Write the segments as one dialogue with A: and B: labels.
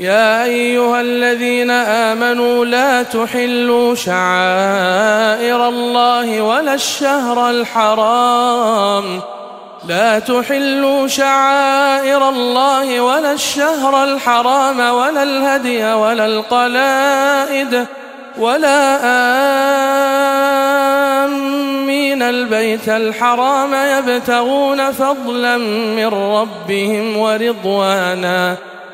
A: يا أيها الذين آمنوا لا تحلوا شعائر الله ولا الشهر الحرام. لا تحلوا شعائر الله ولا الشهر الحرام ولا الهدي ولا القلائد ولا آمين. البيت الحرام يبتغون فضلا من ربهم ورضوانا.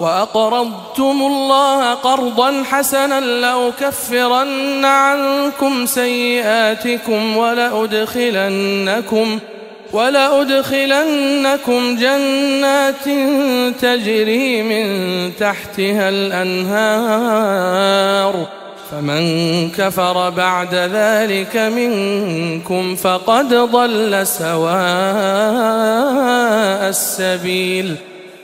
A: وأقرضتم الله قرضا حسنا لأكفرن عنكم سيئاتكم ولأدخلنكم ولأدخلنكم جنات تجري من تحتها الأنهار فمن كفر بعد ذلك منكم فقد ضل سواء السبيل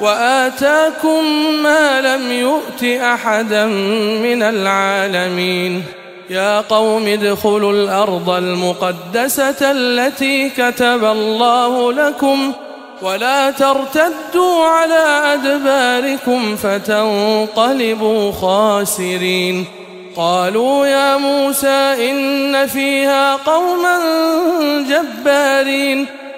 A: وآتاكم ما لم يؤت أحدا من العالمين. يا قوم ادخلوا الأرض المقدسة التي كتب الله لكم ولا ترتدوا على أدباركم فتنقلبوا خاسرين. قالوا يا موسى إن فيها قوما جبارين.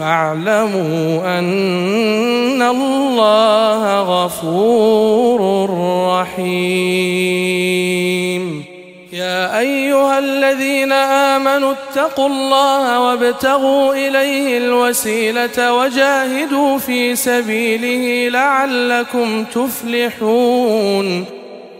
A: فاعلموا أن الله غفور رحيم. يا أيها الذين آمنوا اتقوا الله وابتغوا إليه الوسيلة وجاهدوا في سبيله لعلكم تفلحون.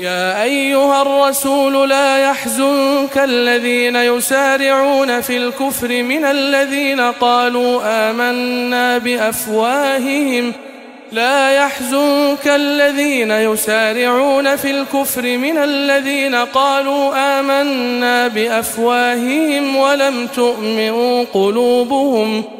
A: يا أيها الرسول لا يحزنك الذين يسارعون في الكفر من الذين قالوا آمنا بأفواههم. لا يحزنك الذين يسارعون في الكفر من الذين قالوا آمنا بأفواههم ولم تؤمن قلوبهم ۖ.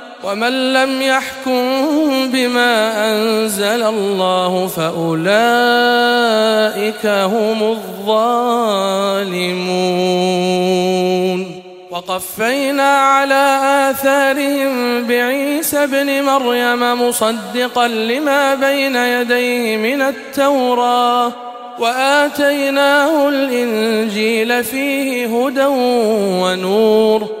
A: ومن لم يحكم بما أنزل الله فأولئك هم الظالمون. وقفينا على آثارهم بعيسى ابن مريم مصدقا لما بين يديه من التوراة وآتيناه الإنجيل فيه هدى ونور.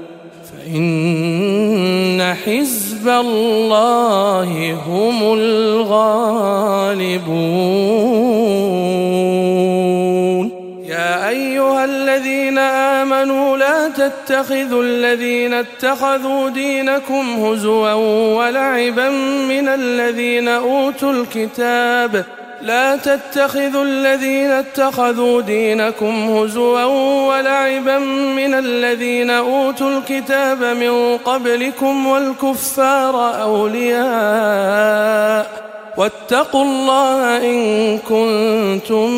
A: فإن حزب الله هم الغالبون. يا أيها الذين آمنوا لا تتخذوا الذين اتخذوا دينكم هزوا ولعبا من الذين أوتوا الكتاب ۖ لا تتخذوا الذين اتخذوا دينكم هزوا ولعبا من الذين أوتوا الكتاب من قبلكم والكفار أولياء واتقوا الله إن كنتم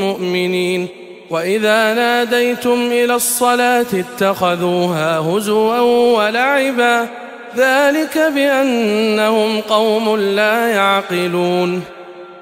A: مؤمنين وإذا ناديتم إلى الصلاة اتخذوها هزوا ولعبا ذلك بأنهم قوم لا يعقلون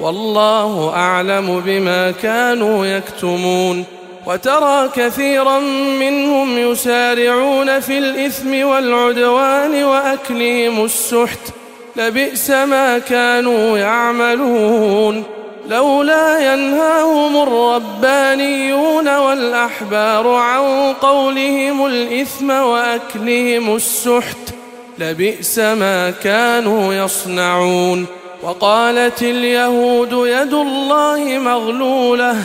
A: والله أعلم بما كانوا يكتمون وترى كثيرا منهم يسارعون في الإثم والعدوان وأكلهم السحت لبئس ما كانوا يعملون لولا ينهاهم الربانيون والأحبار عن قولهم الإثم وأكلهم السحت لبئس ما كانوا يصنعون وقالت اليهود يد الله مغلولة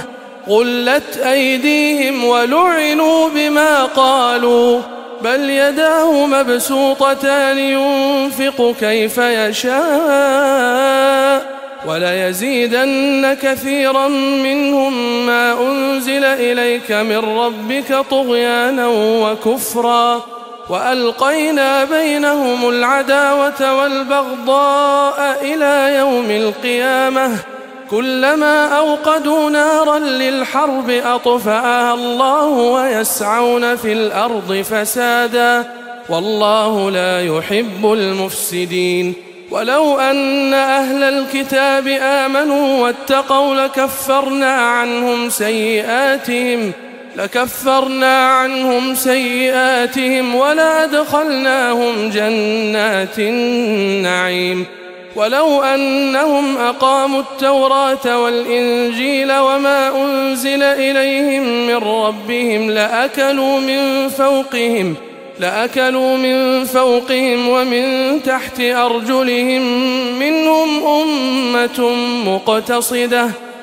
A: غلت أيديهم ولعنوا بما قالوا بل يداه مبسوطتان ينفق كيف يشاء وليزيدن كثيرا منهم ما أنزل إليك من ربك طغيانا وكفرا. وألقينا بينهم العداوة والبغضاء إلى يوم القيامة. كلما أوقدوا نارا للحرب أطفأها الله ويسعون في الأرض فسادا. والله لا يحب المفسدين. ولو أن أهل الكتاب آمنوا واتقوا لكفرنا عنهم سيئاتهم. لكفرنا عنهم سيئاتهم ولأدخلناهم جنات النعيم. ولو أنهم أقاموا التوراة والإنجيل وما أنزل إليهم من ربهم لأكلوا من فوقهم لأكلوا من فوقهم ومن تحت أرجلهم منهم أمة مقتصدة.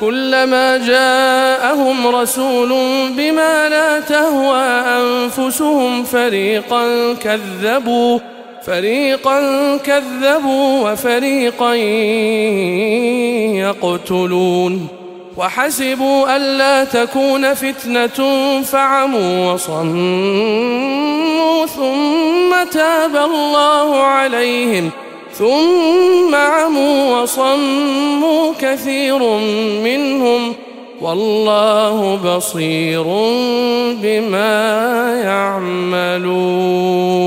A: كلما جاءهم رسول بما لا تهوى أنفسهم فريقا كذبوا فريقا كذبوا وفريقا يقتلون. وحسبوا ألا تكون فتنة فعموا وصموا ثم تاب الله عليهم. ثم عموا وصموا كثير منهم والله بصير بما يعملون.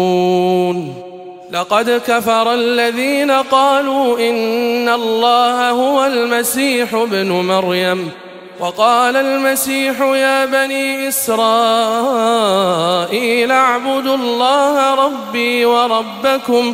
A: لقد كفر الذين قالوا إن الله هو المسيح ابن مريم وقال المسيح يا بني إسرائيل اعبدوا الله ربي وربكم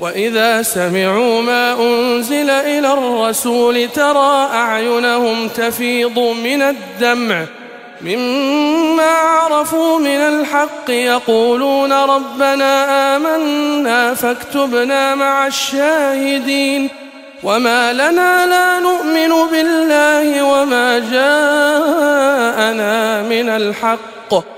A: وإذا سمعوا ما أنزل إلى الرسول ترى أعينهم تفيض من الدمع. مما عرفوا من الحق يقولون ربنا آمنا فاكتبنا مع الشاهدين. وما لنا لا نؤمن بالله وما جاءنا من الحق.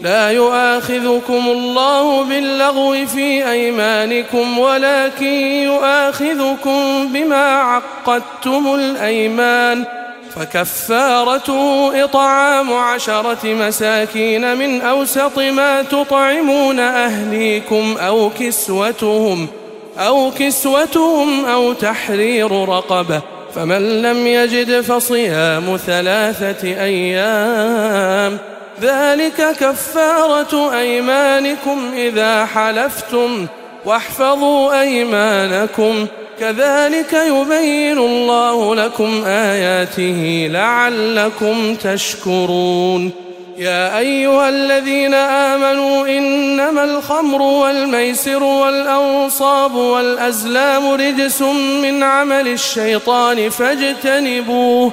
A: لا يؤاخذكم الله باللغو في أيمانكم ولكن يؤاخذكم بما عقدتم الأيمان. فكفارته إطعام عشرة مساكين من أوسط ما تطعمون أهليكم أو كسوتهم أو كسوتهم أو تحرير رقبة. فمن لم يجد فصيام ثلاثة أيام ذلك كفارة أيمانكم إذا حلفتم واحفظوا أيمانكم. كذلك يبين الله لكم آياته لعلكم تشكرون. يا أيها الذين آمنوا إنما الخمر والميسر والأنصاب والأزلام رجس من عمل الشيطان فاجتنبوه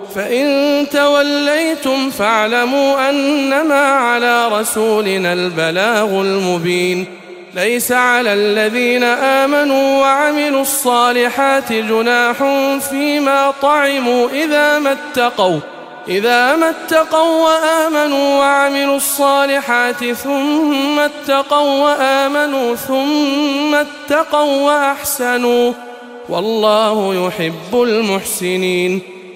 A: فإن توليتم فاعلموا أنما على رسولنا البلاغ المبين. ليس على الذين آمنوا وعملوا الصالحات جناح فيما طعموا إذا ما اتقوا إذا ما اتقوا وآمنوا وعملوا الصالحات ثم اتقوا وآمنوا ثم اتقوا وأحسنوا. والله يحب المحسنين.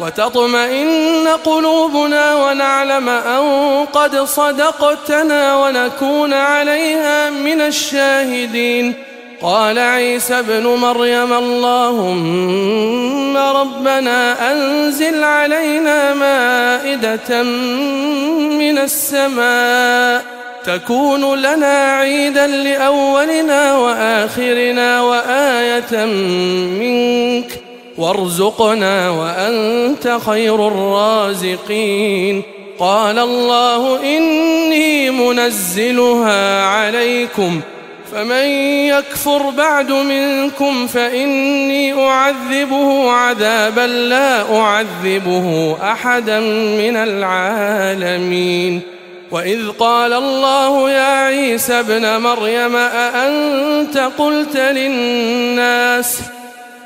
A: وتطمئن قلوبنا ونعلم أن قد صدقتنا ونكون عليها من الشاهدين. قال عيسى ابن مريم اللهم ربنا أنزل علينا مائدة من السماء تكون لنا عيدا لأولنا وآخرنا وآية منك. وارزقنا وأنت خير الرازقين. قال الله إني منزلها عليكم ۖ فمن يكفر بعد منكم فإني أعذبه عذابا لا أعذبه أحدا من العالمين. وإذ قال الله يا عيسى ابن مريم أأنت قلت للناس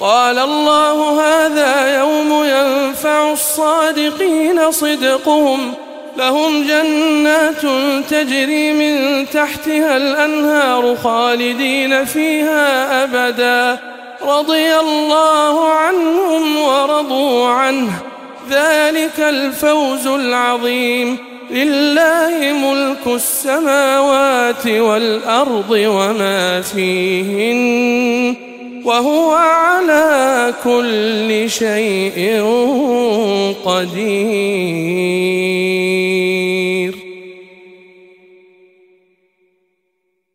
A: قال الله هذا يوم ينفع الصادقين صدقهم. لهم جنات تجري من تحتها الأنهار خالدين فيها أبدا. رضي الله عنهم ورضوا عنه. ذلك الفوز العظيم. لله ملك السماوات والأرض وما فيهن. وهو على كل شيء قدير.